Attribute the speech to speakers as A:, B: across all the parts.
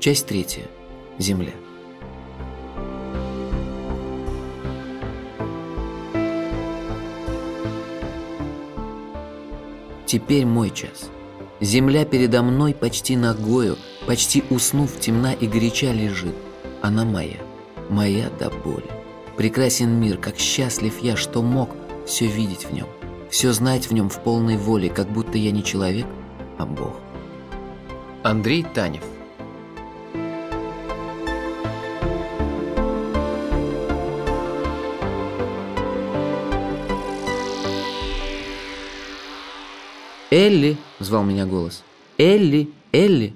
A: Часть третья. Земля. Теперь мой час. Земля передо мной почти ногою, почти уснув, темна и горяча лежит. Она моя, моя до боли. Прекрасен мир, как счастлив я, что мог все видеть в нем, все знать в нем в полной воле, как будто я не человек, а Бог. Андрей Танев «Элли!» – звал меня голос. «Элли! Элли!»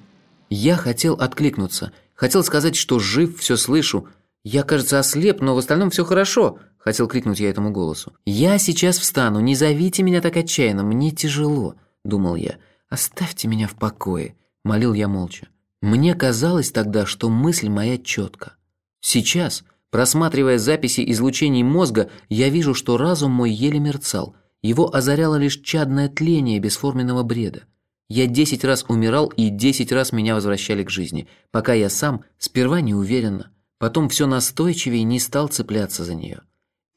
A: Я хотел откликнуться. Хотел сказать, что жив, все слышу. Я, кажется, ослеп, но в остальном все хорошо. Хотел крикнуть я этому голосу. «Я сейчас встану, не зовите меня так отчаянно, мне тяжело», – думал я. «Оставьте меня в покое», – молил я молча. Мне казалось тогда, что мысль моя четка. Сейчас, просматривая записи излучений мозга, я вижу, что разум мой еле мерцал – его озаряло лишь чадное тление бесформенного бреда. Я десять раз умирал, и десять раз меня возвращали к жизни, пока я сам, сперва неуверенно, потом все настойчивее не стал цепляться за нее.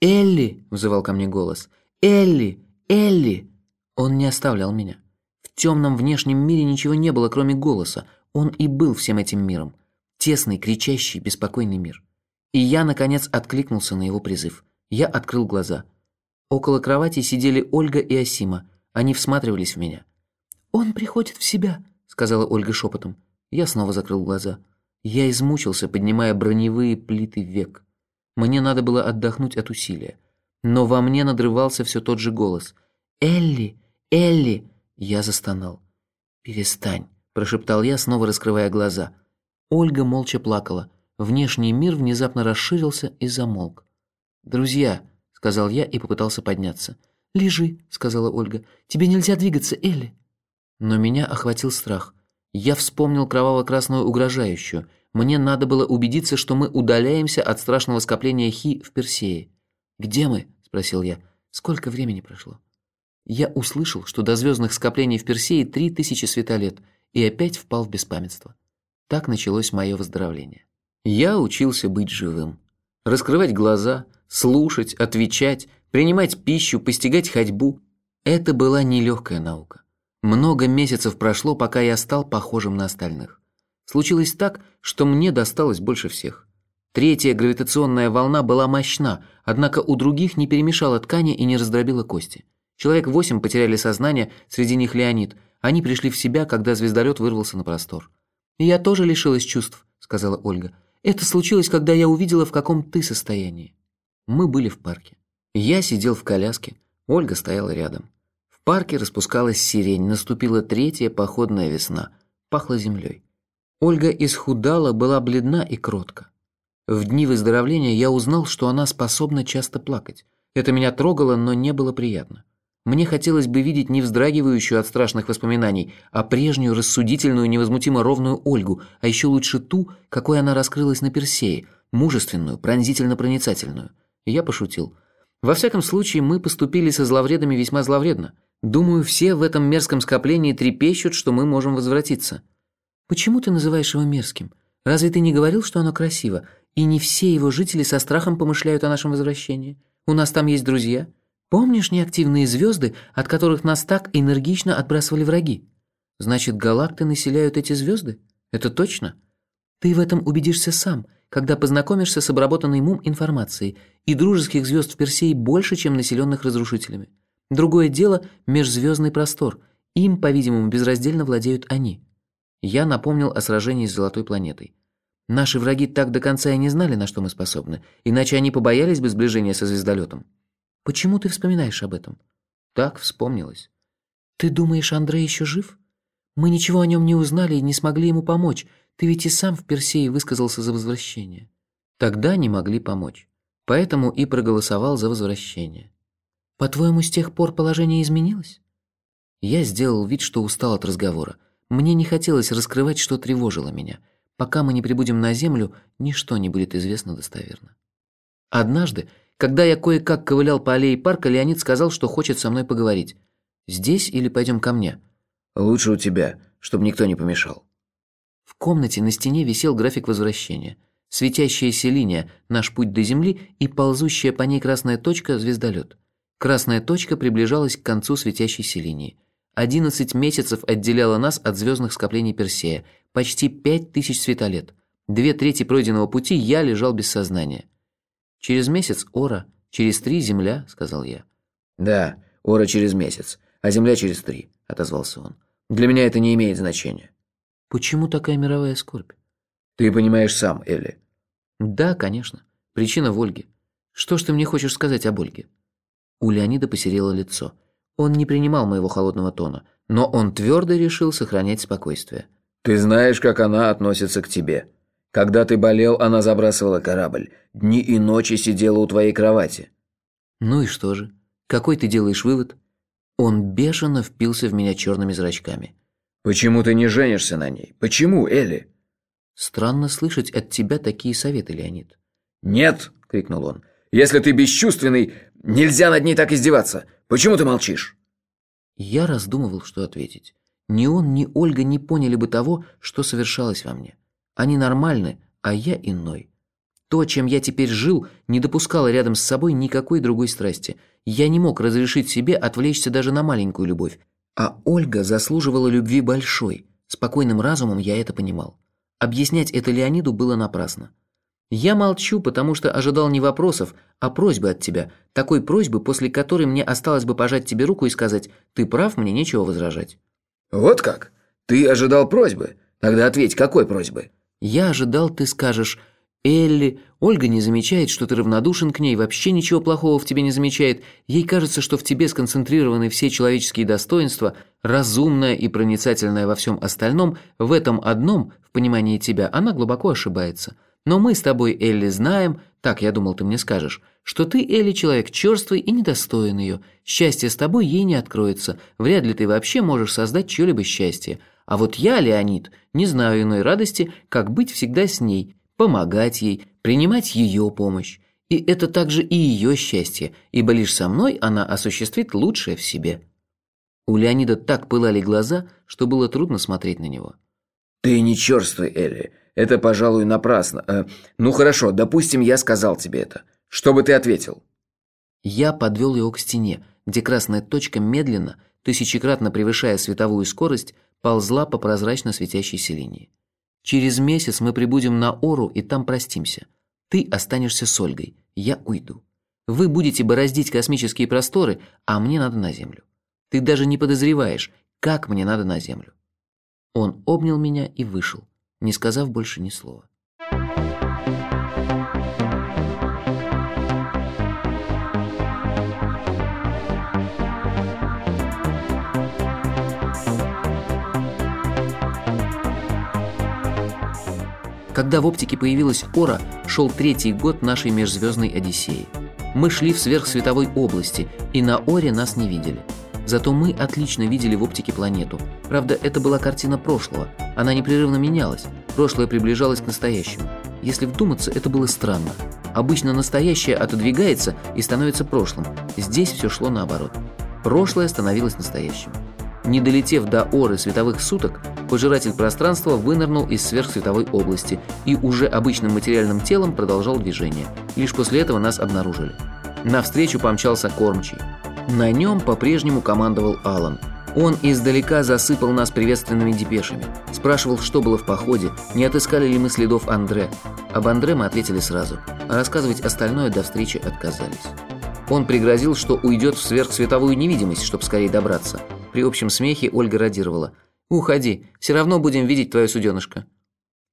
A: «Элли!» – взывал ко мне голос. «Элли! Элли!» Он не оставлял меня. В темном внешнем мире ничего не было, кроме голоса. Он и был всем этим миром. Тесный, кричащий, беспокойный мир. И я, наконец, откликнулся на его призыв. Я открыл глаза – Около кровати сидели Ольга и Асима. Они всматривались в меня. «Он приходит в себя», — сказала Ольга шепотом. Я снова закрыл глаза. Я измучился, поднимая броневые плиты век. Мне надо было отдохнуть от усилия. Но во мне надрывался все тот же голос. «Элли! Элли!» Я застонал. «Перестань», – прошептал я, снова раскрывая глаза. Ольга молча плакала. Внешний мир внезапно расширился и замолк. «Друзья», сказал я и попытался подняться. «Лежи», — сказала Ольга. «Тебе нельзя двигаться, Элли». Но меня охватил страх. Я вспомнил кроваво-красную угрожающую. Мне надо было убедиться, что мы удаляемся от страшного скопления Хи в Персее. «Где мы?» – спросил я. «Сколько времени прошло?» Я услышал, что до звездных скоплений в Персее три тысячи светолет, и опять впал в беспамятство. Так началось мое выздоровление. Я учился быть живым. Раскрывать глаза – слушать, отвечать, принимать пищу, постигать ходьбу. Это была нелегкая наука. Много месяцев прошло, пока я стал похожим на остальных. Случилось так, что мне досталось больше всех. Третья гравитационная волна была мощна, однако у других не перемешала ткани и не раздробила кости. Человек восемь потеряли сознание, среди них Леонид. Они пришли в себя, когда звездолет вырвался на простор. «И я тоже лишилась чувств», — сказала Ольга. «Это случилось, когда я увидела, в каком ты состоянии». Мы были в парке. Я сидел в коляске, Ольга стояла рядом. В парке распускалась сирень, наступила третья походная весна, пахло землей. Ольга исхудала, была бледна и кротка. В дни выздоровления я узнал, что она способна часто плакать. Это меня трогало, но не было приятно. Мне хотелось бы видеть не вздрагивающую от страшных воспоминаний, а прежнюю рассудительную, невозмутимо ровную Ольгу, а еще лучше ту, какой она раскрылась на Персее, мужественную, пронзительно-проницательную. Я пошутил. Во всяком случае, мы поступили со зловредами весьма зловредно. Думаю, все в этом мерзком скоплении трепещут, что мы можем возвратиться. Почему ты называешь его мерзким? Разве ты не говорил, что оно красиво? И не все его жители со страхом помышляют о нашем возвращении? У нас там есть друзья. Помнишь неактивные звезды, от которых нас так энергично отбрасывали враги? Значит, галакты населяют эти звезды? Это точно? Ты в этом убедишься сам – когда познакомишься с обработанной мум информацией, и дружеских звезд в Персее больше, чем населенных разрушителями. Другое дело – межзвездный простор. Им, по-видимому, безраздельно владеют они. Я напомнил о сражении с Золотой планетой. Наши враги так до конца и не знали, на что мы способны, иначе они побоялись бы сближения со звездолетом. Почему ты вспоминаешь об этом? Так вспомнилось. Ты думаешь, Андрей еще жив? Мы ничего о нем не узнали и не смогли ему помочь. Ты ведь и сам в Персее высказался за возвращение. Тогда не могли помочь. Поэтому и проголосовал за возвращение. По-твоему, с тех пор положение изменилось? Я сделал вид, что устал от разговора. Мне не хотелось раскрывать, что тревожило меня. Пока мы не прибудем на землю, ничто не будет известно достоверно. Однажды, когда я кое-как ковылял по аллее парка, Леонид сказал, что хочет со мной поговорить. «Здесь или пойдем ко мне?»
B: «Лучше у тебя, чтобы никто не помешал».
A: Комнате на стене висел график возвращения. Светящаяся линия – наш путь до Земли и ползущая по ней красная точка – звездолет. Красная точка приближалась к концу светящейся линии. 11 месяцев отделяло нас от звездных скоплений Персея, почти 5000 светолет. Две трети пройденного пути я лежал без сознания. «Через месяц Ора, через три Земля», – сказал я.
B: «Да, Ора через месяц, а Земля через три», – отозвался он. «Для меня это не имеет значения».
A: «Почему такая мировая скорбь?»
B: «Ты понимаешь сам, Элли».
A: «Да, конечно. Причина в Ольге. Что ж ты мне хочешь сказать об Ольге?» У Леонида посерело лицо. Он не принимал моего холодного тона, но он твердо решил сохранять спокойствие.
B: «Ты знаешь, как она относится к тебе. Когда ты болел, она забрасывала корабль. Дни и ночи сидела у твоей кровати».
A: «Ну и что же? Какой ты делаешь вывод?» Он бешено впился в меня черными зрачками.
B: «Почему ты не женишься на ней? Почему, Элли?»
A: «Странно слышать от тебя такие советы, Леонид».
B: «Нет!» – крикнул он. «Если ты бесчувственный, Нельзя над ней так издеваться. Почему ты молчишь?»
A: Я раздумывал, что ответить. Ни он, ни Ольга не поняли бы того, что совершалось во мне. Они нормальны, а я иной. То, чем я теперь жил, не допускало рядом с собой никакой другой страсти. Я не мог разрешить себе отвлечься даже на маленькую любовь. А Ольга заслуживала любви большой. Спокойным разумом я это понимал. Объяснять это Леониду было напрасно. Я молчу, потому что ожидал не вопросов, а просьбы от тебя. Такой просьбы, после которой мне осталось бы пожать тебе руку и сказать «ты прав, мне нечего возражать».
B: «Вот как? Ты ожидал просьбы? Тогда ответь, какой просьбы?»
A: «Я ожидал, ты скажешь «Элли, Ольга не замечает, что ты равнодушен к ней, вообще ничего плохого в тебе не замечает. Ей кажется, что в тебе сконцентрированы все человеческие достоинства, разумная и проницательная во всем остальном, в этом одном, в понимании тебя, она глубоко ошибается». Но мы с тобой, Элли, знаем, так я думал, ты мне скажешь, что ты, Элли, человек черствый и недостоин ее. Счастье с тобой ей не откроется. Вряд ли ты вообще можешь создать чье-либо счастье. А вот я, Леонид, не знаю иной радости, как быть всегда с ней, помогать ей, принимать ее помощь. И это также и ее счастье, ибо лишь со мной она осуществит лучшее в себе». У Леонида так пылали глаза, что было трудно смотреть на него.
B: «Ты не черствый, Элли. Это, пожалуй, напрасно. Э, ну хорошо, допустим, я сказал тебе это. Что бы ты ответил?
A: Я подвел его к стене, где красная точка медленно, тысячекратно превышая световую скорость, ползла по прозрачно светящейся линии. Через месяц мы прибудем на Ору и там простимся. Ты останешься с Ольгой, я уйду. Вы будете бороздить космические просторы, а мне надо на Землю. Ты даже не подозреваешь, как мне надо на Землю. Он обнял меня и вышел не сказав больше ни слова. Когда в оптике появилась Ора, шел третий год нашей межзвездной Одиссеи. Мы шли в сверхсветовой области, и на Оре нас не видели – Зато мы отлично видели в оптике планету. Правда, это была картина прошлого. Она непрерывно менялась. Прошлое приближалось к настоящему. Если вдуматься, это было странно. Обычно настоящее отодвигается и становится прошлым. Здесь все шло наоборот. Прошлое становилось настоящим. Не долетев до оры световых суток, пожиратель пространства вынырнул из сверхсветовой области и уже обычным материальным телом продолжал движение. Лишь после этого нас обнаружили. Навстречу помчался кормчий. На нем по-прежнему командовал Алан. Он издалека засыпал нас приветственными депешами. Спрашивал, что было в походе, не отыскали ли мы следов Андре. Об Андре мы ответили сразу, а рассказывать остальное до встречи отказались. Он пригрозил, что уйдет в сверхсветовую невидимость, чтобы скорее добраться. При общем смехе Ольга радировала. «Уходи, все равно будем видеть твое суденышко».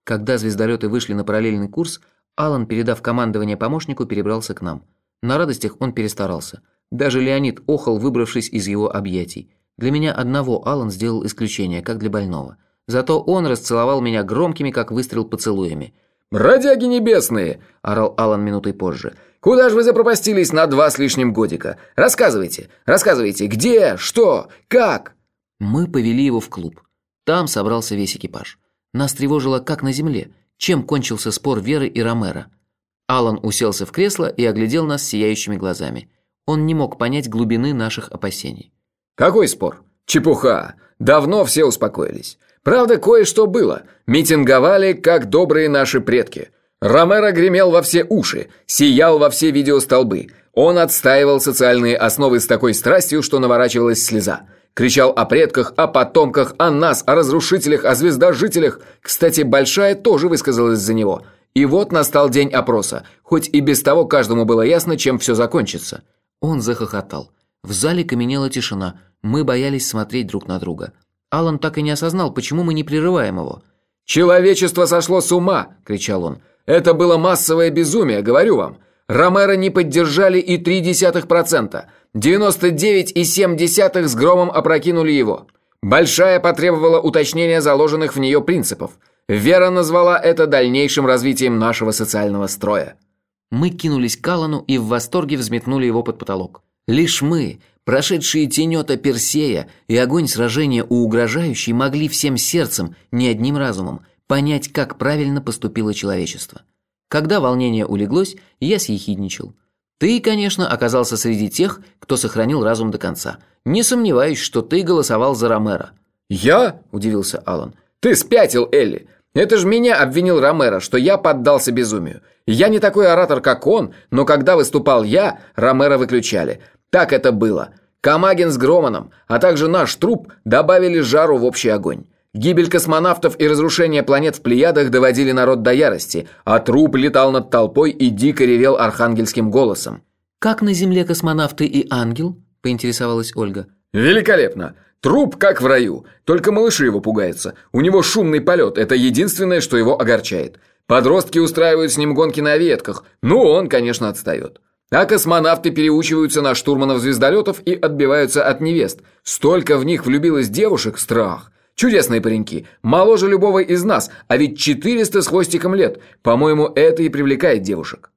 A: Когда звездолеты вышли на параллельный курс, Алан, передав командование помощнику, перебрался к нам. На радостях он перестарался – даже Леонид охал, выбравшись из его объятий. Для меня одного Алан сделал исключение, как для больного. Зато он расцеловал меня громкими, как выстрел, поцелуями.
B: «Бродяги небесные!» – орал Алан минутой позже. «Куда же вы запропастились на два с лишним годика? Рассказывайте, рассказывайте, где, что, как?»
A: Мы повели его в клуб. Там собрался весь экипаж. Нас тревожило, как на земле, чем кончился спор Веры и Ромера. Алан уселся в кресло и оглядел нас сияющими глазами. Он не мог понять глубины наших опасений.
B: «Какой спор? Чепуха! Давно все успокоились. Правда, кое-что было. Митинговали, как добрые наши предки. Ромеро гремел во все уши, сиял во все видеостолбы. Он отстаивал социальные основы с такой страстью, что наворачивалась слеза. Кричал о предках, о потомках, о нас, о разрушителях, о звездожителях. Кстати, Большая тоже высказалась за него. И вот настал день опроса, хоть и без того каждому было ясно, чем все закончится.
A: Он захохотал. В зале каменела тишина. Мы боялись смотреть друг на друга. Алан так и не осознал, почему мы не прерываем его.
B: «Человечество сошло с ума!» – кричал он. «Это было массовое безумие, говорю вам. Ромеро не поддержали и 0,3%. 99,7 с громом опрокинули его. Большая потребовала уточнения заложенных в нее принципов. Вера назвала это дальнейшим развитием нашего социального строя.
A: Мы кинулись к Аллану и в восторге взметнули его под потолок. Лишь мы, прошедшие тенета Персея и огонь сражения у угрожающей, могли всем сердцем, не одним разумом, понять, как правильно поступило человечество. Когда волнение улеглось, я съехидничал. Ты, конечно, оказался среди тех, кто сохранил разум до конца. Не сомневаюсь, что ты голосовал за Ромеро.
B: «Я?» – удивился Алан. «Ты спятил, Элли! Это же меня обвинил Ромеро, что я поддался безумию. Я не такой оратор, как он, но когда выступал я, Ромеро выключали. Так это было. Камагин с Громаном, а также наш труп добавили жару в общий огонь. Гибель космонавтов и разрушение планет в Плеядах доводили народ до ярости, а труп летал над толпой и дико ревел архангельским голосом.
A: «Как на Земле космонавты и ангел?» – поинтересовалась Ольга.
B: «Великолепно! Труп как в раю, только малыши его пугаются. У него шумный полет, это единственное, что его огорчает. Подростки устраивают с ним гонки на ветках, ну он, конечно, отстает. А космонавты переучиваются на штурманов звездолетов и отбиваются от невест. Столько в них влюбилось девушек, страх. Чудесные пареньки, моложе любого из нас, а ведь 400 с хвостиком лет. По-моему, это и привлекает девушек.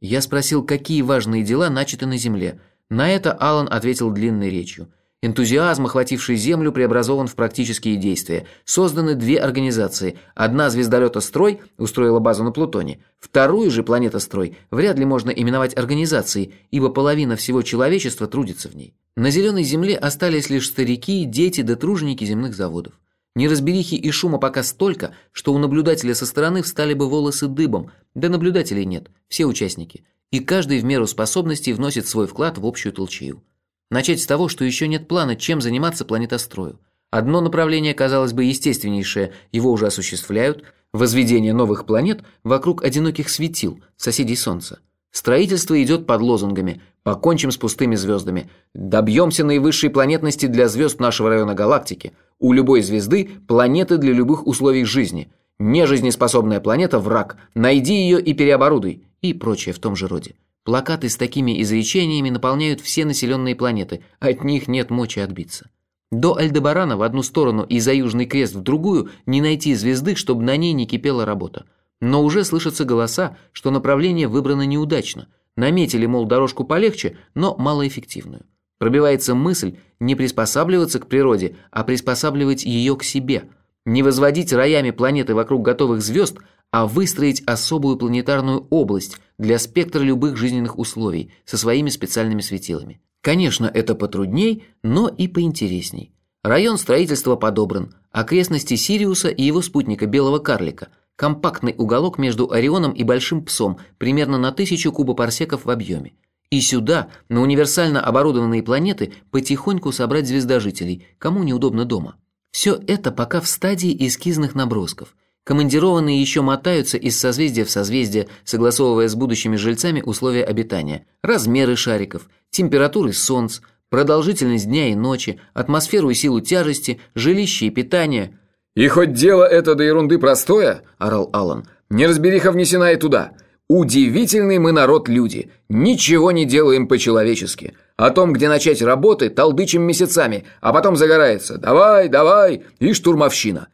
A: Я спросил, какие важные дела начаты на Земле. На это Алан ответил длинной речью. Энтузиазм, охвативший Землю, преобразован в практические действия. Созданы две организации. Одна звездолета-строй устроила базу на Плутоне. Вторую же планета-строй вряд ли можно именовать организацией, ибо половина всего человечества трудится в ней. На Зеленой Земле остались лишь старики, дети да труженики земных заводов. Неразберихи и шума пока столько, что у наблюдателя со стороны встали бы волосы дыбом. Да наблюдателей нет, все участники. И каждый в меру способностей вносит свой вклад в общую толчею. Начать с того, что еще нет плана, чем заниматься планетострою. Одно направление, казалось бы, естественнейшее, его уже осуществляют – возведение новых планет вокруг одиноких светил, соседей Солнца. Строительство идет под лозунгами «Покончим с пустыми звездами», «Добьемся наивысшей планетности для звезд нашего района галактики», «У любой звезды – планеты для любых условий жизни», «Нежизнеспособная планета – враг», «Найди ее и переоборудуй» и прочее в том же роде. Плакаты с такими изречениями наполняют все населенные планеты, от них нет мочи отбиться. До Альдебарана в одну сторону и за Южный Крест в другую не найти звезды, чтобы на ней не кипела работа. Но уже слышатся голоса, что направление выбрано неудачно. Наметили, мол, дорожку полегче, но малоэффективную. Пробивается мысль не приспосабливаться к природе, а приспосабливать ее к себе. Не возводить роями планеты вокруг готовых звезд, а выстроить особую планетарную область для спектра любых жизненных условий со своими специальными светилами. Конечно, это потрудней, но и поинтересней. Район строительства подобран, окрестности Сириуса и его спутника Белого Карлика, компактный уголок между Орионом и Большим Псом, примерно на тысячу кубопарсеков в объеме. И сюда, на универсально оборудованные планеты, потихоньку собрать звездожителей, кому неудобно дома. Все это пока в стадии эскизных набросков – Командированные еще мотаются из созвездия в созвездие, согласовывая с будущими жильцами условия обитания, размеры шариков, температуры солнц, продолжительность дня и ночи, атмосферу и силу тяжести, жилище и питание.
B: «И хоть дело это до ерунды простое», – орал Алан, – «неразбериха внесена и туда. Удивительный мы народ люди, ничего не делаем по-человечески. О том, где начать работы, толдычим месяцами, а потом загорается «давай, давай» и штурмовщина».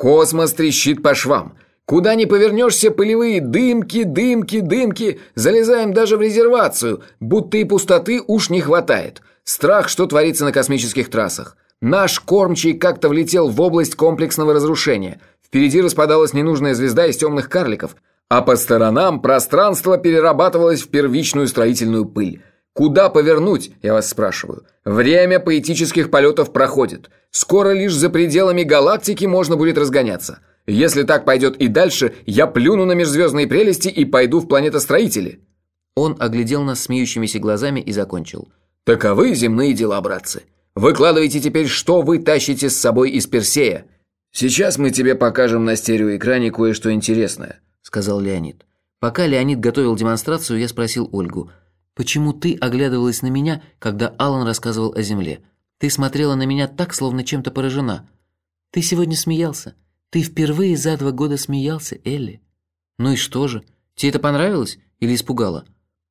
B: Космос трещит по швам. Куда ни повернешься, пылевые дымки, дымки, дымки. Залезаем даже в резервацию, будто и пустоты уж не хватает. Страх, что творится на космических трассах. Наш кормчий как-то влетел в область комплексного разрушения. Впереди распадалась ненужная звезда из темных карликов, а по сторонам пространство перерабатывалось в первичную строительную пыль. Куда повернуть, я вас спрашиваю? Время поэтических полетов проходит. Скоро лишь за пределами галактики можно будет разгоняться. Если так пойдет и дальше, я плюну на межзвездные прелести и пойду в планетостроители».
A: Он оглядел нас смеющимися глазами и закончил.
B: «Таковы земные дела, братцы. Выкладывайте теперь, что вы тащите с собой из Персея. Сейчас мы тебе покажем на стереоэкране кое-что интересное», — сказал Леонид.
A: Пока Леонид готовил демонстрацию, я спросил Ольгу, «Почему ты оглядывалась на меня, когда Алан рассказывал о Земле? Ты смотрела на меня так, словно чем-то поражена. Ты сегодня смеялся. Ты впервые за два года смеялся, Элли». «Ну и что же? Тебе это понравилось или испугало?»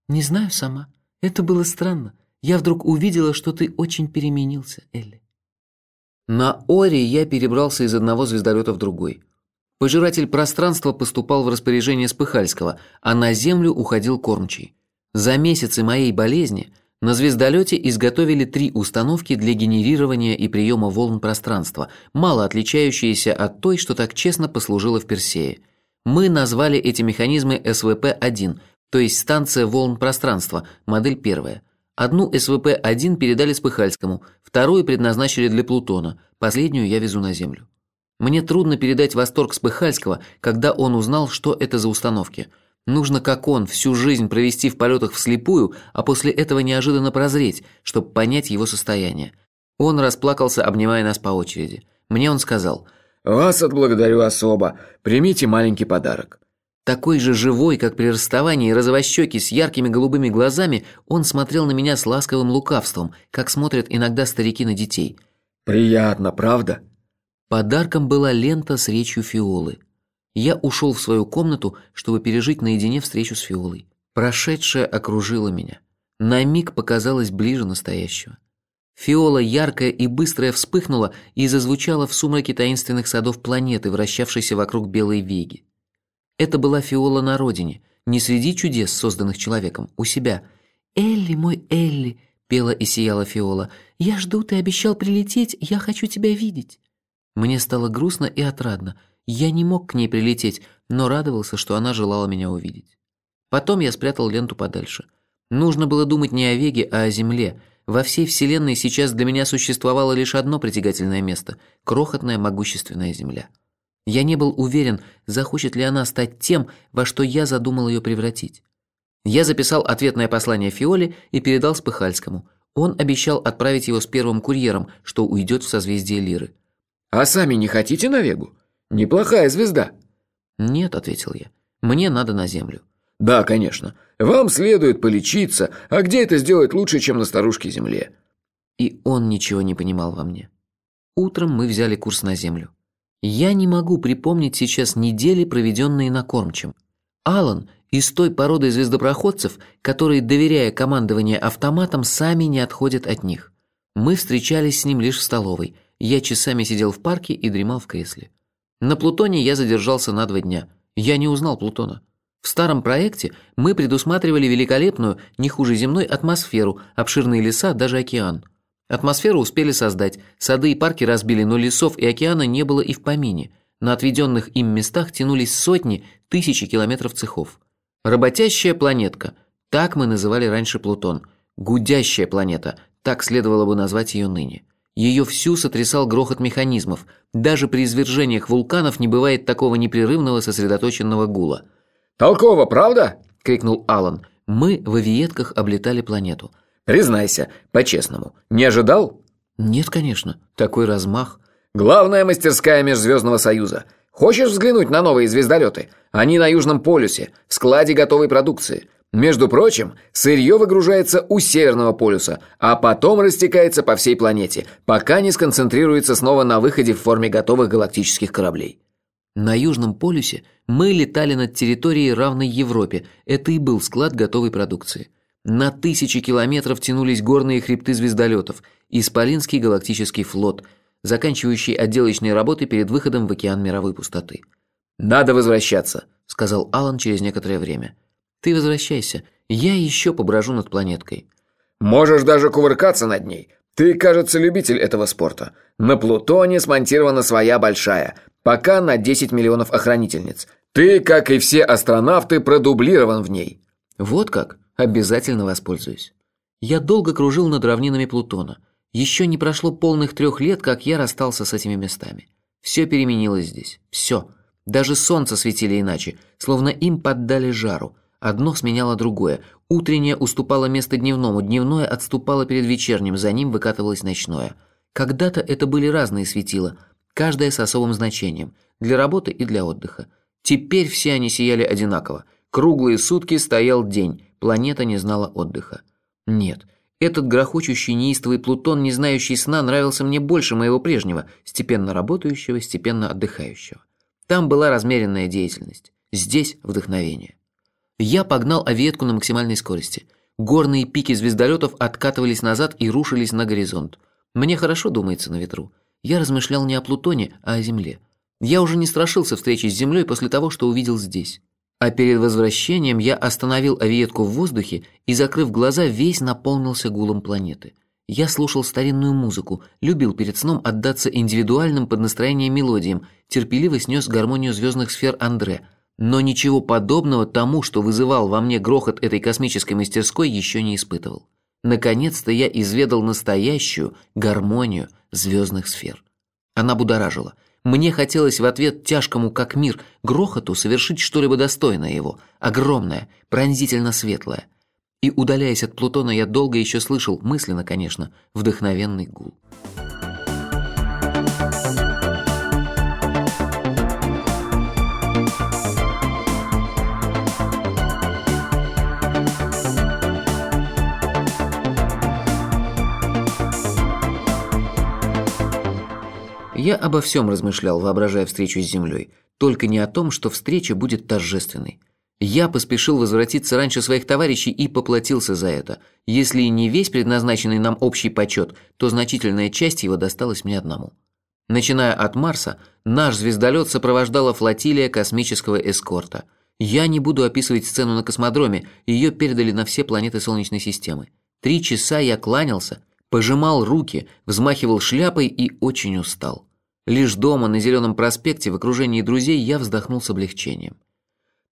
A: «Не знаю сама. Это было странно. Я вдруг увидела, что ты очень переменился, Элли». На Оре я перебрался из одного звездолета в другой. Пожиратель пространства поступал в распоряжение Спыхальского, а на Землю уходил кормчий. За месяцы моей болезни на звездолете изготовили три установки для генерирования и приема волн пространства, мало отличающиеся от той, что так честно послужила в Персее. Мы назвали эти механизмы СВП-1, то есть станция волн пространства, модель первая. Одну СВП-1 передали Спыхальскому, вторую предназначили для Плутона, последнюю я везу на Землю. Мне трудно передать восторг Спыхальского, когда он узнал, что это за установки. Нужно, как он, всю жизнь провести в полетах вслепую, а после этого неожиданно прозреть, чтобы понять его состояние. Он расплакался, обнимая нас по очереди. Мне он сказал
B: «Вас отблагодарю особо. Примите маленький подарок».
A: Такой же живой, как при расставании, розовощекий с яркими голубыми глазами, он смотрел на меня с ласковым лукавством, как смотрят иногда старики на детей.
B: «Приятно, правда?»
A: Подарком была лента с речью Фиолы. Я ушел в свою комнату, чтобы пережить наедине встречу с Фиолой. Прошедшее окружило меня. На миг показалось ближе настоящего. Фиола яркая и быстрая вспыхнула и зазвучала в сумраке таинственных садов планеты, вращавшейся вокруг Белой Веги. Это была Фиола на родине, не среди чудес, созданных человеком, у себя. «Элли, мой Элли», — пела и сияла Фиола, — «я жду, ты обещал прилететь, я хочу тебя видеть». Мне стало грустно и отрадно. Я не мог к ней прилететь, но радовался, что она желала меня увидеть. Потом я спрятал ленту подальше. Нужно было думать не о Веге, а о Земле. Во всей Вселенной сейчас для меня существовало лишь одно притягательное место – крохотная могущественная Земля. Я не был уверен, захочет ли она стать тем, во что я задумал ее превратить. Я записал ответное послание Фиоле и передал Спыхальскому. Он обещал отправить его с первым курьером, что уйдет в созвездие Лиры.
B: «А сами не хотите на Вегу? Неплохая звезда».
A: «Нет», — ответил я, — «мне надо на Землю».
B: «Да, конечно. Вам следует полечиться, а где это сделать лучше, чем на старушке Земле?»
A: И он ничего не понимал во мне. Утром мы взяли курс на Землю. Я не могу припомнить сейчас недели, проведенные на кормчем. Алан из той породы звездопроходцев, которые, доверяя командование автоматом, сами не отходят от них. Мы встречались с ним лишь в столовой – я часами сидел в парке и дремал в кресле. На Плутоне я задержался на два дня. Я не узнал Плутона. В старом проекте мы предусматривали великолепную, не хуже земной, атмосферу, обширные леса, даже океан. Атмосферу успели создать, сады и парки разбили, но лесов и океана не было и в помине. На отведенных им местах тянулись сотни, тысячи километров цехов. Работящая планетка. Так мы называли раньше Плутон. Гудящая планета. Так следовало бы назвать ее ныне. Ее всю сотрясал грохот механизмов. Даже при извержениях вулканов не бывает такого непрерывного сосредоточенного гула.
B: «Толково, правда?» – крикнул Алан.
A: Мы в авиетках облетали планету.
B: «Признайся, по-честному, не ожидал?»
A: «Нет, конечно. Такой размах».
B: «Главная мастерская Межзвездного Союза. Хочешь взглянуть на новые звездолеты? Они на Южном полюсе, в складе готовой продукции. Между прочим, сырье выгружается у Северного полюса, а потом растекается по всей планете, пока не сконцентрируется снова на выходе в форме готовых галактических кораблей.
A: На Южном полюсе мы летали над территорией, равной Европе. Это и был склад готовой продукции. На тысячи километров тянулись горные хребты звездолетов, Исполинский галактический флот, заканчивающий отделочные работы перед выходом в океан мировой пустоты.
B: «Надо возвращаться», — сказал
A: Алан через некоторое время. Ты возвращайся, я еще поброжу над планеткой.
B: Можешь даже кувыркаться над ней. Ты, кажется, любитель этого спорта. На Плутоне смонтирована своя большая, пока на 10 миллионов охранительниц. Ты, как и все астронавты, продублирован в ней.
A: Вот как? Обязательно воспользуюсь. Я долго кружил над равнинами Плутона. Еще не прошло полных трех лет, как я расстался с этими местами. Все переменилось здесь. Все. Даже солнце светили иначе, словно им поддали жару. Одно сменяло другое. Утреннее уступало место дневному, дневное отступало перед вечерним, за ним выкатывалось ночное. Когда-то это были разные светила, каждое с особым значением, для работы и для отдыха. Теперь все они сияли одинаково. Круглые сутки стоял день, планета не знала отдыха. Нет, этот грохочущий неистовый Плутон, не знающий сна, нравился мне больше моего прежнего, степенно работающего, степенно отдыхающего. Там была размеренная деятельность, здесь вдохновение. Я погнал авиетку на максимальной скорости. Горные пики звездолетов откатывались назад и рушились на горизонт. Мне хорошо думается на ветру. Я размышлял не о Плутоне, а о Земле. Я уже не страшился встречи с Землей после того, что увидел здесь. А перед возвращением я остановил авиетку в воздухе и, закрыв глаза, весь наполнился гулом планеты. Я слушал старинную музыку, любил перед сном отдаться индивидуальным под настроение мелодиям, терпеливо снес гармонию звездных сфер Андре – но ничего подобного тому, что вызывал во мне грохот этой космической мастерской, еще не испытывал. Наконец-то я изведал настоящую гармонию звездных сфер. Она будоражила. Мне хотелось в ответ тяжкому как мир грохоту совершить что-либо достойное его, огромное, пронзительно светлое. И, удаляясь от Плутона, я долго еще слышал, мысленно, конечно, вдохновенный гул. Я обо всем размышлял, воображая встречу с Землей, только не о том, что встреча будет торжественной. Я поспешил возвратиться раньше своих товарищей и поплатился за это. Если не весь предназначенный нам общий почет, то значительная часть его досталась мне одному. Начиная от Марса, наш звездолет сопровождала флотилия космического эскорта. Я не буду описывать сцену на космодроме, ее передали на все планеты Солнечной системы. Три часа я кланялся, пожимал руки, взмахивал шляпой и очень устал. Лишь дома на Зеленом проспекте в окружении друзей я вздохнул с облегчением.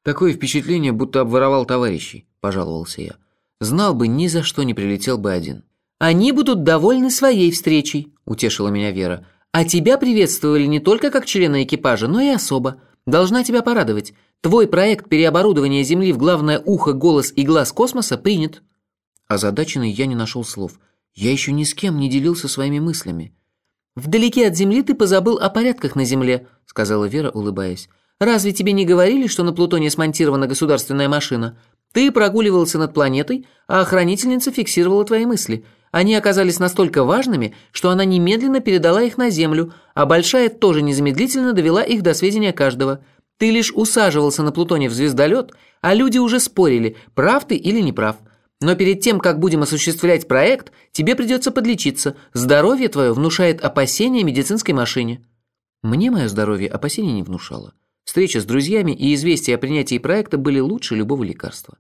A: «Такое впечатление, будто обворовал товарищей», – пожаловался я. «Знал бы, ни за что не прилетел бы один».
C: «Они будут довольны своей встречей», – утешила меня Вера. «А тебя приветствовали не только как члена экипажа, но и особо. Должна тебя порадовать. Твой проект переоборудования Земли в главное ухо, голос и глаз космоса принят».
A: Озадаченный я не нашел слов. Я еще ни с кем не делился своими мыслями.
C: «Вдалеке от земли ты позабыл о порядках на земле», — сказала Вера, улыбаясь. «Разве тебе не говорили, что на Плутоне смонтирована государственная машина? Ты прогуливался над планетой, а охранительница фиксировала твои мысли. Они оказались настолько важными, что она немедленно передала их на Землю, а Большая тоже незамедлительно довела их до сведения каждого. Ты лишь усаживался на Плутоне в звездолет, а люди уже спорили, прав ты или не прав. Но перед тем, как будем осуществлять проект, тебе придется подлечиться. Здоровье твое внушает опасения медицинской машине».
A: Мне мое здоровье опасений не внушало. Встреча с друзьями и известия о принятии проекта были лучше любого лекарства.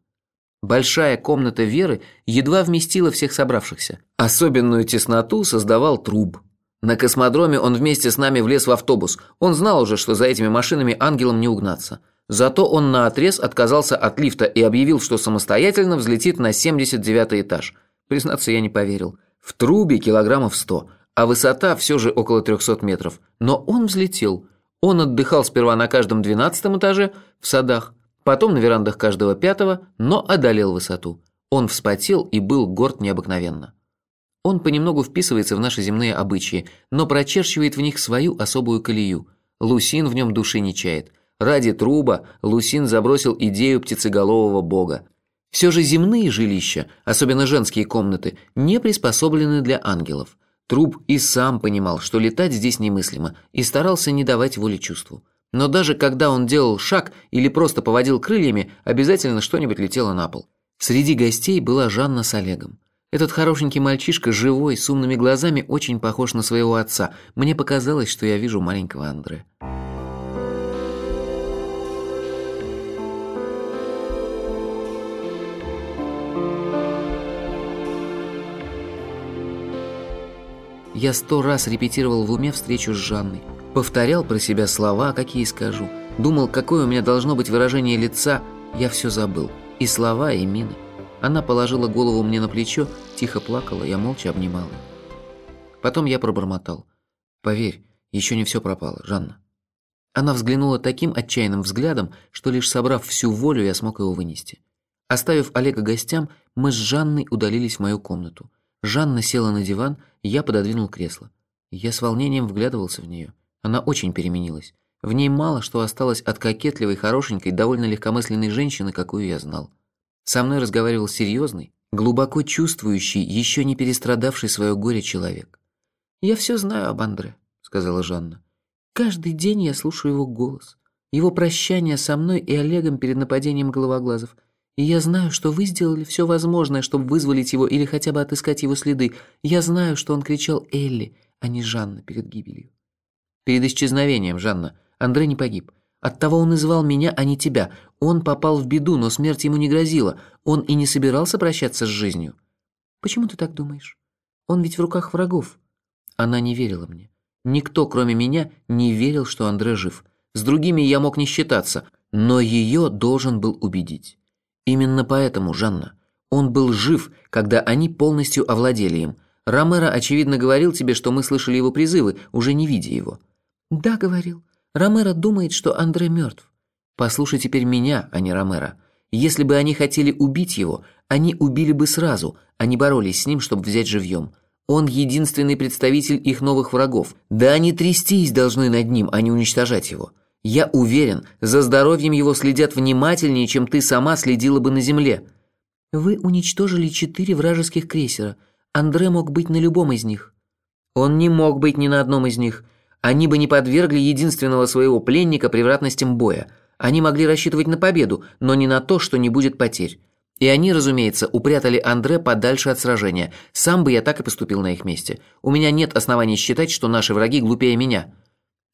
A: Большая комната Веры едва вместила всех собравшихся. Особенную тесноту создавал труб. На космодроме он вместе с нами влез в автобус. Он знал уже, что за этими машинами ангелам не угнаться. Зато он наотрез отказался от лифта и объявил, что самостоятельно взлетит на 79 этаж. Признаться, я не поверил. В трубе килограммов 100, а высота все же около 300 метров. Но он взлетел. Он отдыхал сперва на каждом 12 этаже в садах, потом на верандах каждого пятого, но одолел высоту. Он вспотел и был горд необыкновенно. Он понемногу вписывается в наши земные обычаи, но прочерчивает в них свою особую колею. Лусин в нем души не чает. Ради труба Лусин забросил идею птицеголового бога. Все же земные жилища, особенно женские комнаты, не приспособлены для ангелов. Труб и сам понимал, что летать здесь немыслимо, и старался не давать воли чувству. Но даже когда он делал шаг или просто поводил крыльями, обязательно что-нибудь летело на пол. Среди гостей была Жанна с Олегом. Этот хорошенький мальчишка, живой, с умными глазами, очень похож на своего отца. Мне показалось, что я вижу маленького Андре. Я сто раз репетировал в уме встречу с Жанной. Повторял про себя слова, какие скажу. Думал, какое у меня должно быть выражение лица. Я все забыл. И слова, и мины. Она положила голову мне на плечо, тихо плакала, я молча обнимал ее. Потом я пробормотал. «Поверь, еще не все пропало, Жанна». Она взглянула таким отчаянным взглядом, что лишь собрав всю волю, я смог его вынести. Оставив Олега гостям, мы с Жанной удалились в мою комнату. Жанна села на диван, я пододвинул кресло. Я с волнением вглядывался в нее. Она очень переменилась. В ней мало что осталось от кокетливой, хорошенькой, довольно легкомысленной женщины, какую я знал. Со мной разговаривал серьезный, глубоко чувствующий, еще не перестрадавший свое горе человек.
C: «Я все знаю об Андре», — сказала Жанна. «Каждый день я слушаю его голос, его прощание со мной и Олегом перед нападением головоглазов. И я знаю, что вы сделали все возможное, чтобы вызволить его или хотя бы отыскать его следы. Я знаю, что он кричал Элли, а не Жанна перед гибелью».
A: «Перед исчезновением, Жанна. Андрей не погиб. Оттого он и звал меня, а не тебя. Он попал в беду, но смерть ему не грозила. Он и не собирался прощаться с жизнью».
C: «Почему ты так думаешь? Он ведь в руках врагов».
A: Она не верила мне. Никто, кроме меня, не верил, что Андре жив. С другими я мог не считаться, но ее должен был убедить. Именно поэтому, Жанна, он был жив, когда они полностью овладели им. Ромеро, очевидно, говорил тебе, что мы слышали его призывы, уже не видя его.
C: Да, говорил. Ромеро думает, что Андре мертв.
A: Послушай теперь меня, а не Ромеро. Если бы они хотели убить его, они убили бы сразу, а не боролись с ним, чтобы взять живьем. Он единственный представитель их новых врагов. Да они трястись должны над ним, а не уничтожать его. Я уверен, за здоровьем его следят внимательнее, чем ты сама следила бы на земле.
C: Вы уничтожили четыре вражеских крейсера. Андре мог быть на любом из них.
A: Он не мог быть ни на одном из них. Они бы не подвергли единственного своего пленника превратностям боя. Они могли рассчитывать на победу, но не на то, что не будет потерь. И они, разумеется, упрятали Андре подальше от сражения. Сам бы я так и поступил на их месте. У меня нет оснований считать, что наши враги глупее меня.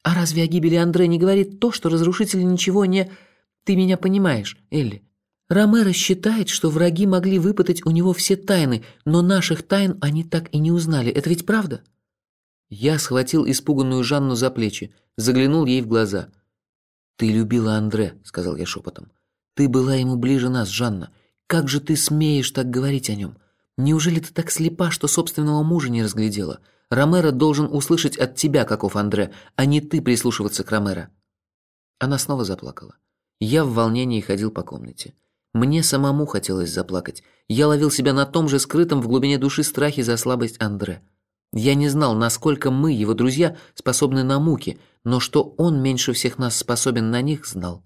C: А разве о гибели Андре не говорит то, что разрушители ничего не... Ты меня понимаешь, Элли? Ромеро считает, что враги могли выпытать у него все тайны, но наших тайн они так и не узнали. Это ведь правда?
A: Я схватил испуганную Жанну за плечи, заглянул ей в глаза. «Ты любила Андре», — сказал я шепотом. «Ты была ему ближе нас, Жанна. Как же ты смеешь так говорить о нем? Неужели ты так слепа, что собственного мужа не разглядела? Ромеро должен услышать от тебя, каков Андре, а не ты прислушиваться к Ромеро». Она снова заплакала. Я в волнении ходил по комнате. Мне самому хотелось заплакать. Я ловил себя на том же скрытом в глубине души страхе за слабость Андре. Я не знал, насколько мы, его друзья, способны на муки, но что он меньше всех нас способен на них, знал.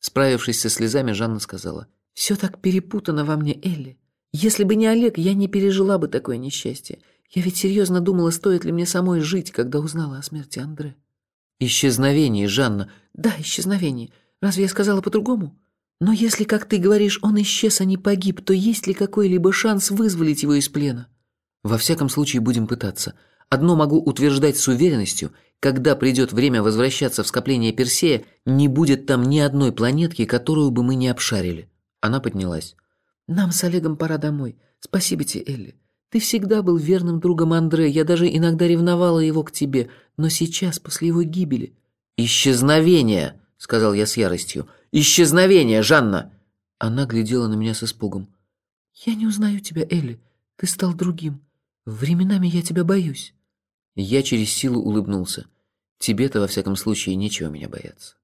A: Справившись со слезами, Жанна сказала –
C: все так перепутано во мне, Элли. Если бы не Олег, я не пережила бы такое несчастье. Я ведь серьезно думала, стоит ли мне самой жить, когда узнала о смерти Андре.
A: Исчезновение, Жанна.
C: Да, исчезновение. Разве я сказала по-другому? Но если, как ты говоришь, он исчез, а не погиб, то есть ли какой-либо шанс вызволить его из плена?
A: Во всяком случае, будем пытаться. Одно могу утверждать с уверенностью, когда придет время возвращаться в скопление Персея, не будет там ни одной планетки, которую бы мы не обшарили. Она поднялась.
C: «Нам с Олегом пора домой. Спасибо тебе, Элли. Ты всегда был верным другом Андре. Я даже иногда ревновала его к тебе. Но сейчас, после его гибели...»
A: «Исчезновение!» — сказал я с яростью. «Исчезновение, Жанна!» Она глядела на меня с испугом.
C: «Я не узнаю тебя, Элли. Ты стал другим. Временами я тебя боюсь».
A: Я через силу улыбнулся. Тебе-то, во всяком случае, нечего меня бояться.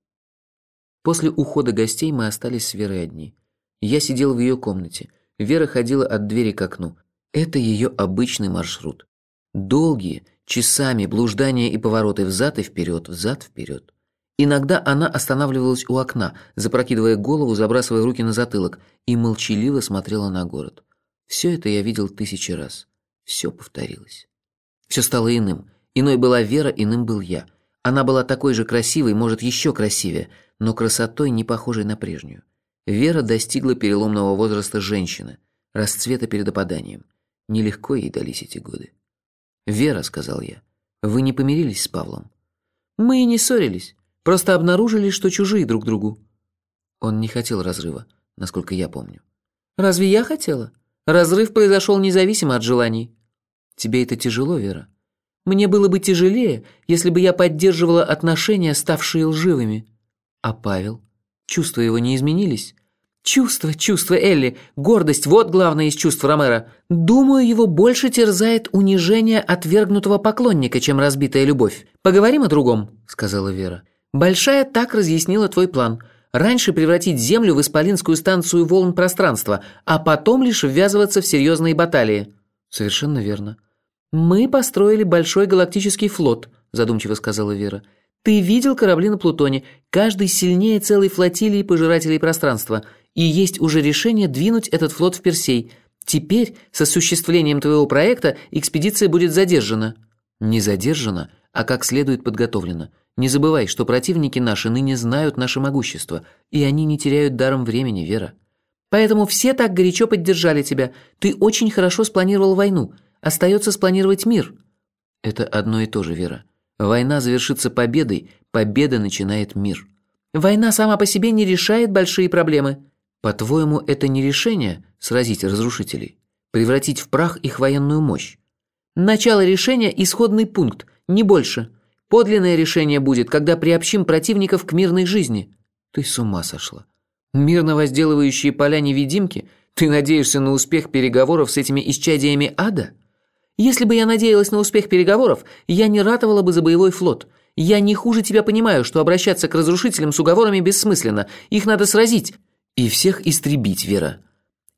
A: После ухода гостей мы остались с Верой одни. Я сидел в ее комнате. Вера ходила от двери к окну. Это ее обычный маршрут. Долгие, часами блуждания и повороты взад и вперед, взад вперед. Иногда она останавливалась у окна, запрокидывая голову, забрасывая руки на затылок, и молчаливо смотрела на город. Все это я видел тысячи раз. Все повторилось. Все стало иным. Иной была Вера, иным был я. Она была такой же красивой, может, еще красивее, но красотой не похожей на прежнюю. Вера достигла переломного возраста женщины, расцвета перед опаданием. Нелегко ей дались эти годы. «Вера», — сказал я, — «вы не помирились с Павлом?»
C: «Мы и не ссорились, просто обнаружили, что чужие друг другу».
A: Он не хотел разрыва, насколько я помню.
C: «Разве я хотела? Разрыв произошел независимо от желаний».
A: «Тебе это тяжело, Вера?»
C: «Мне было бы тяжелее, если бы я поддерживала отношения, ставшие лживыми».
A: «А Павел? Чувства его не изменились?»
C: Чувство, чувство Элли, гордость – вот главное из чувств Ромера. Думаю, его больше терзает унижение отвергнутого поклонника, чем разбитая любовь. Поговорим о другом, сказала Вера. Большая так разъяснила твой план. Раньше превратить Землю в исполинскую станцию волн пространства, а потом лишь ввязываться в серьезные баталии. Совершенно верно. Мы построили большой галактический флот, задумчиво сказала Вера. Ты видел корабли на Плутоне, каждый сильнее целой флотилии пожирателей пространства – и есть уже решение двинуть этот флот в Персей. Теперь, с осуществлением твоего проекта, экспедиция будет задержана». «Не задержана, а как следует подготовлена. Не забывай, что противники наши ныне знают наше могущество, и они не теряют даром времени, Вера. Поэтому все так горячо поддержали тебя. Ты очень хорошо спланировал войну. Остается спланировать мир». «Это одно и то же, Вера. Война завершится победой, победа начинает мир». «Война сама по себе не решает большие проблемы», по-твоему, это не решение сразить разрушителей, превратить в прах их военную мощь? Начало решения – исходный пункт, не больше. Подлинное решение будет, когда приобщим противников к мирной жизни. Ты с ума сошла. Мирно возделывающие поля невидимки? Ты надеешься на успех переговоров с этими исчадиями ада? Если бы я надеялась на успех переговоров, я не ратовала бы за боевой флот. Я не хуже тебя понимаю, что обращаться к разрушителям с уговорами бессмысленно. Их надо сразить, и всех истребить, Вера.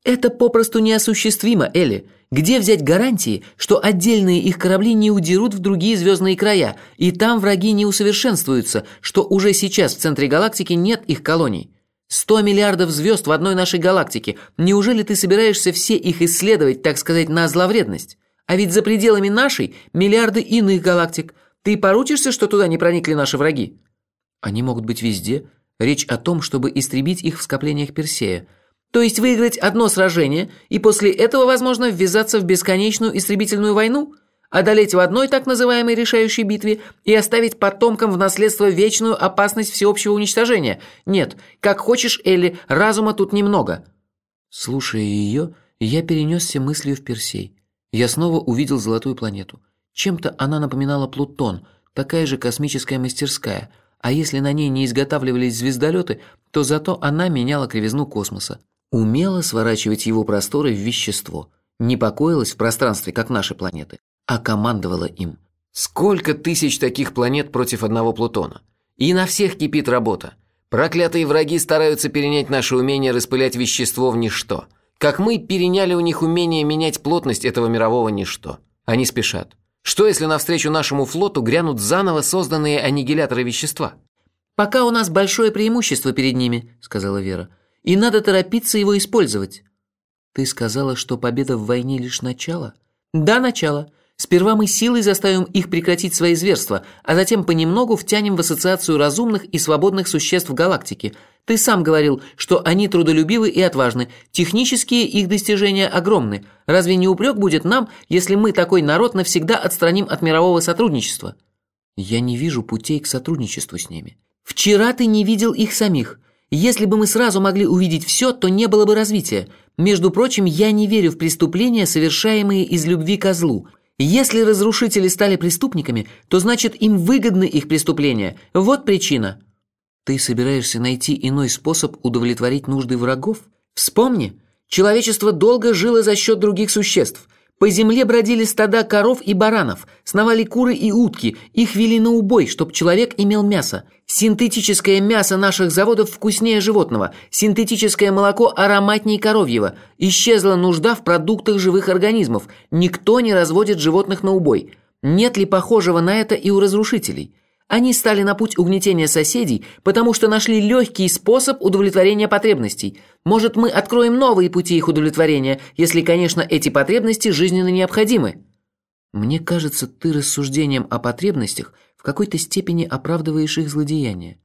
C: Это попросту неосуществимо, Элли. Где взять гарантии, что отдельные их корабли не удерут в другие звездные края, и там враги не усовершенствуются, что уже сейчас в центре галактики нет их колоний? Сто миллиардов звезд в одной нашей галактике. Неужели ты собираешься все их исследовать, так сказать, на зловредность? А ведь за пределами нашей миллиарды иных галактик. Ты поручишься, что туда не проникли наши враги? Они могут быть везде, Речь о том, чтобы истребить их в скоплениях Персея. То есть выиграть одно сражение и после этого, возможно, ввязаться в бесконечную истребительную войну? Одолеть в одной так называемой решающей битве и оставить потомкам в наследство вечную опасность всеобщего уничтожения? Нет, как хочешь, Элли, разума тут немного. Слушая ее, я перенесся мыслью в Персей. Я снова увидел золотую планету. Чем-то она напоминала Плутон, такая же космическая мастерская – а если на ней не изготавливались звездолеты, то зато она меняла кривизну космоса. Умела сворачивать его просторы в вещество. Не покоилась в пространстве, как наши планеты, а командовала им.
B: Сколько тысяч таких планет против одного Плутона? И на всех кипит работа. Проклятые враги стараются перенять наше умение распылять вещество в ничто. Как мы переняли у них умение менять плотность этого мирового ничто. Они спешат. Что, если навстречу нашему флоту грянут заново созданные аннигиляторы вещества?
C: «Пока у нас большое преимущество перед ними», — сказала Вера. «И надо торопиться его использовать». «Ты сказала, что победа в войне лишь начало?» «Да, начало. Сперва мы силой заставим их прекратить свои зверства, а затем понемногу втянем в ассоциацию разумных и свободных существ галактики. Ты сам говорил, что они трудолюбивы и отважны. Технические их достижения огромны. Разве не упрек будет нам, если мы такой народ навсегда отстраним от мирового сотрудничества? Я не вижу путей к сотрудничеству с ними. Вчера ты не видел их самих. Если бы мы сразу могли увидеть все, то не было бы развития. Между прочим, я не верю в преступления, совершаемые из любви к злу. Если разрушители стали преступниками, то значит им выгодны их преступления. Вот причина. Ты собираешься найти иной способ удовлетворить нужды врагов? Вспомни, человечество долго жило за счет других существ. По земле бродили стада коров и баранов, сновали куры и утки, их вели на убой, чтоб человек имел мясо. Синтетическое мясо наших заводов вкуснее животного, синтетическое молоко ароматнее коровьего. Исчезла нужда в продуктах живых организмов, никто не разводит животных на убой. Нет ли похожего на это и у разрушителей? Они стали на путь угнетения соседей, потому что нашли легкий способ удовлетворения потребностей. Может, мы откроем новые пути их удовлетворения, если, конечно, эти потребности жизненно необходимы. Мне кажется, ты рассуждением о потребностях в какой-то степени оправдываешь их злодеяния.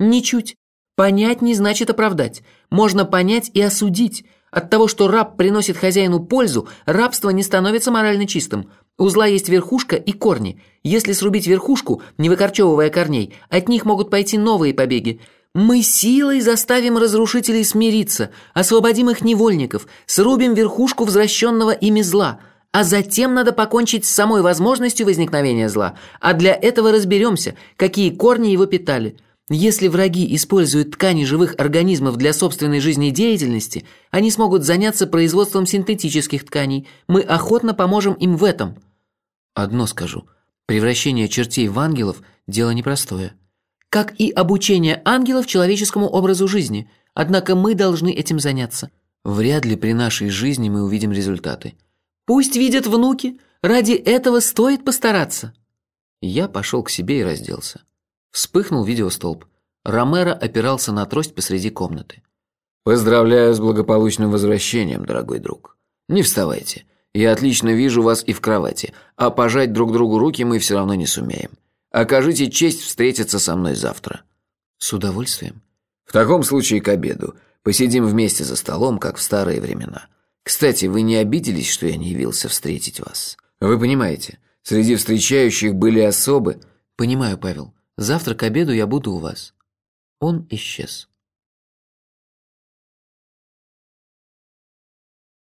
C: Ничуть. Понять не значит оправдать. Можно понять и осудить. От того, что раб приносит хозяину пользу, рабство не становится морально чистым. У зла есть верхушка и корни. Если срубить верхушку, не выкорчевывая корней, от них могут пойти новые побеги. Мы силой заставим разрушителей смириться, освободим их невольников, срубим верхушку возвращенного ими зла. А затем надо покончить с самой возможностью возникновения зла. А для этого разберемся, какие корни его питали. Если враги используют ткани живых организмов для собственной жизнедеятельности, они смогут заняться производством синтетических тканей. Мы охотно поможем им в этом.
A: Одно скажу. Превращение чертей в ангелов – дело непростое.
C: Как и обучение ангелов человеческому образу жизни. Однако мы должны этим заняться.
A: Вряд ли при нашей жизни мы увидим результаты.
C: Пусть видят внуки. Ради этого стоит постараться.
A: Я пошел к себе и разделся. Вспыхнул видеостолб. Ромеро опирался на трость посреди комнаты.
B: «Поздравляю с благополучным возвращением, дорогой друг. Не вставайте. Я отлично вижу вас и в кровати, а пожать друг другу руки мы все равно не сумеем. Окажите честь встретиться со мной завтра».
A: «С удовольствием».
B: «В таком случае к обеду. Посидим вместе за столом, как в старые времена. Кстати, вы не обиделись, что я не явился встретить вас? Вы понимаете, среди встречающих были особы...»
A: «Понимаю, Павел. Завтра к обеду я буду у вас». Он исчез.